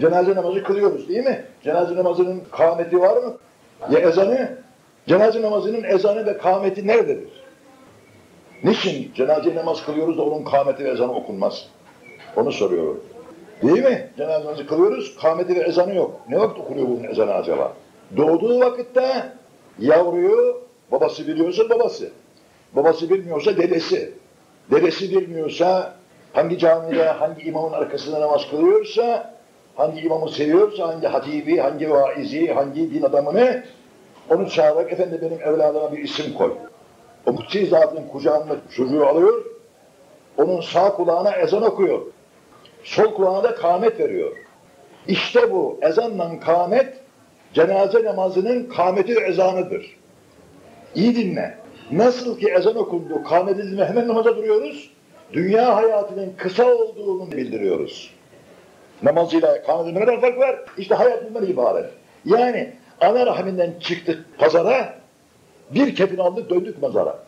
Cenaze namazı kılıyoruz değil mi? Cenaze namazının kâmeti var mı? Ya ezanı? Cenaze namazının ezanı ve kâmeti nerededir? Niçin cenaze namaz kılıyoruz da onun kâmeti ve ezanı okunmaz? Onu soruyorum. Değil mi? Cenaze namazı kılıyoruz, kâmeti ve ezanı yok. Ne vakit okunuyor bunun ezanı acaba? Doğduğu vakitte yavruyu babası biliyorsa babası. Babası bilmiyorsa dedesi. Dedesi bilmiyorsa hangi camide, hangi imamın arkasında namaz kılıyorsa, hangi imamı seviyorsa, hangi hatibi, hangi vaizi, hangi din adamını onu çağırarak efendi benim evladıma bir isim koy. O mutsi zatın kucağında çocuğu alıyor, onun sağ kulağına ezan okuyor. Sol kulağına da kâmet veriyor. İşte bu ezanla kâmet cenaze namazının kâmeti ve ezanıdır. İyi dinle. Nasıl ki ezan okundu, kâmet edilme hemen namaza duruyoruz. Dünya hayatının kısa olduğunu bildiriyoruz. Namazıyla kâmet ne kadar fark var? İşte hayat bundan ibaret. Yani ana rahminden çıktık pazara, bir kefin aldık döndük mazara.